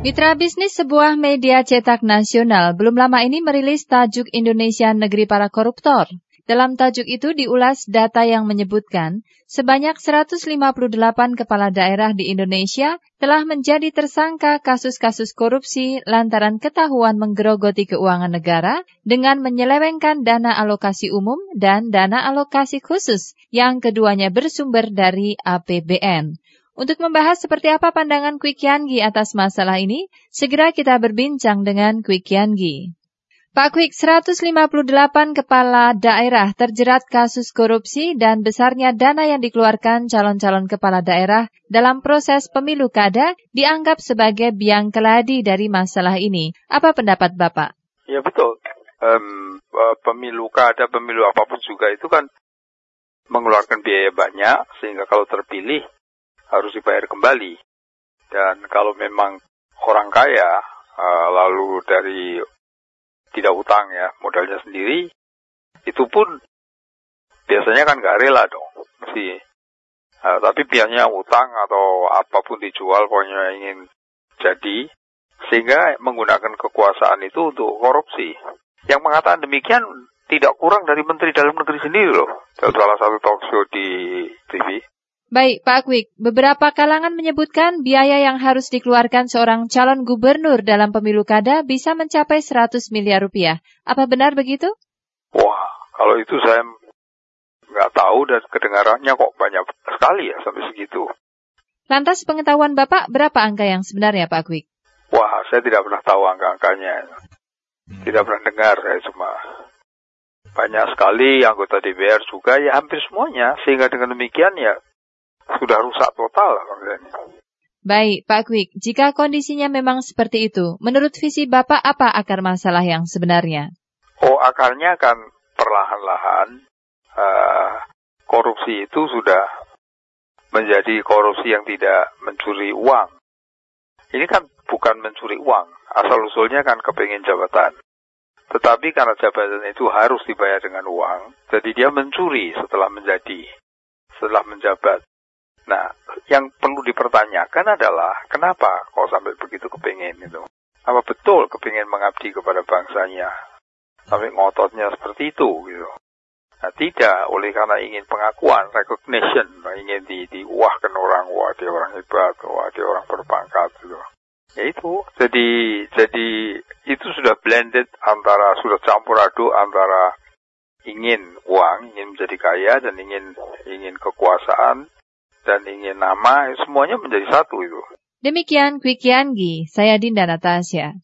Mitra bisnis sebuah media cetak nasional belum lama ini merilis tajuk Indonesia Negeri Para Koruptor. Dalam tajuk itu diulas data yang menyebutkan sebanyak 158 kepala daerah di Indonesia telah menjadi tersangka kasus-kasus korupsi lantaran ketahuan menggerogoti keuangan negara dengan menyelewengkan dana alokasi umum dan dana alokasi khusus yang keduanya bersumber dari APBN. Untuk membahas seperti apa pandangan Kwik Yangi atas masalah ini, segera kita berbincang dengan Kwik Yangi. Pak Kwik, 158 kepala daerah terjerat kasus korupsi dan besarnya dana yang dikeluarkan calon-calon kepala daerah dalam proses pemilu kada dianggap sebagai biang keladi dari masalah ini. Apa pendapat Bapak? Ya betul. Um, pemilu kada, pemilu apa pun juga itu kan mengeluarkan biaya banyak sehingga kalau terpilih harus dibayar kembali. Dan kalau memang orang kaya uh, lalu dari tidak utang ya, modalnya sendiri, itu pun biasanya kan nggak rela dong, mesti. Uh, tapi biasanya utang atau apa pun dijual, pokoknya ingin jadi, sehingga menggunakan kekuasaan itu untuk korupsi. Yang mengatakan demikian tidak kurang dari Menteri Dalam Negeri sendiri loh, salah satu talk show di TV. Baik, Pak Kwik. Beberapa kalangan menyebutkan biaya yang harus dikeluarkan seorang calon gubernur dalam pemilu kada bisa mencapai 100 miliar rupiah. Apa benar begitu? Wah, kalau itu saya nggak tahu dan kedengarannya kok banyak sekali ya sampai segitu. Lantas pengetahuan Bapak berapa angka yang sebenarnya Pak Kwik? Wah, saya tidak pernah tahu angka-angkanya. Tidak pernah dengar, saya cuma banyak sekali anggota DPR juga, ya hampir semuanya. Sehingga dengan demikian ya sudah rusak total bangsanya. Baik, Pak Kwik, jika kondisinya memang seperti itu, menurut visi Bapak apa akar masalah yang sebenarnya? Oh, akarnya kan perlahan-lahan uh, korupsi itu sudah menjadi korupsi yang tidak mencuri uang. Ini kan bukan mencuri uang, asal-usulnya kan kepingin jabatan. Tetapi karena jabatan itu harus dibayar dengan uang, jadi dia mencuri setelah menjadi, setelah menjabat. Nah, yang perlu dipertanyakan adalah kenapa kok sampai begitu kepingin itu? Apa betul kepingin mengabdi kepada bangsanya? Sampai ngototnya seperti itu gitu. Nah, tidak, oleh karena ingin pengakuan, recognition, ingin di, diuahkan orang, wah dia orang hebat, wah dia orang berpangkat gitu. Ya itu, jadi jadi itu sudah blended antara sudah campur aduk antara ingin uang, ingin menjadi kaya dan ingin ingin kekuasaan dan ingin nama, semuanya menjadi satu itu. Demikian Quick Yanggi, saya Dinda Natasha.